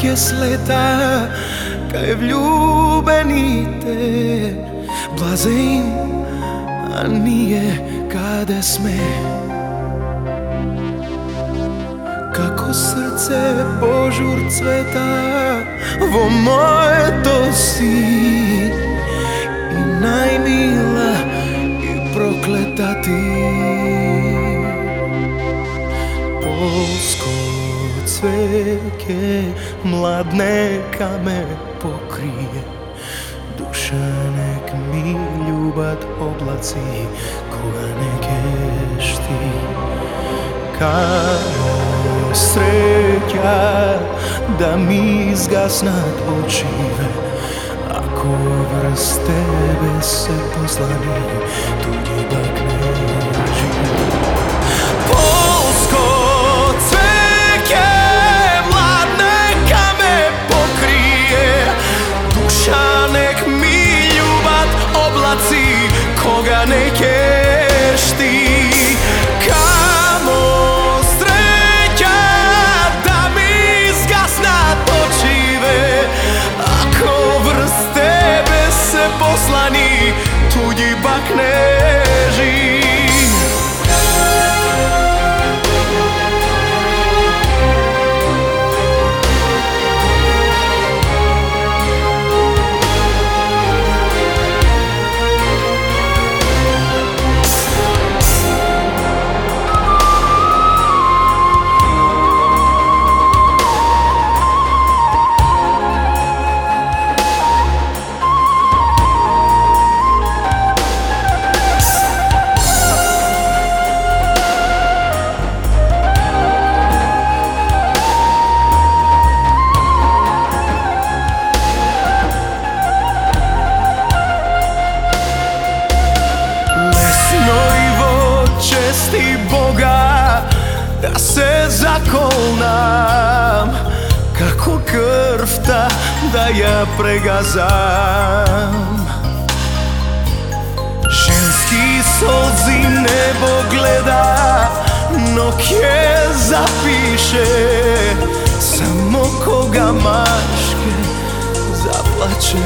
ke sleta Kaj vljubenite Blaze im, a nije kada sme. Kako srce požur cveta Vo moje to si. I najmila i prokleta cveke Mlad neka me pokrije. Duša nek mi ljubat oblaci Koga ne keš ti Kamo sreća Da mi zgasnat očive Ako vrst tebe se poslani Tuđi poslani Tuđi bak neži Lesno Da se zakolnam Kako krv ta da ja pregazam. Ženski solzi nebo gleda No kje zapiše Samo koga maške zaplače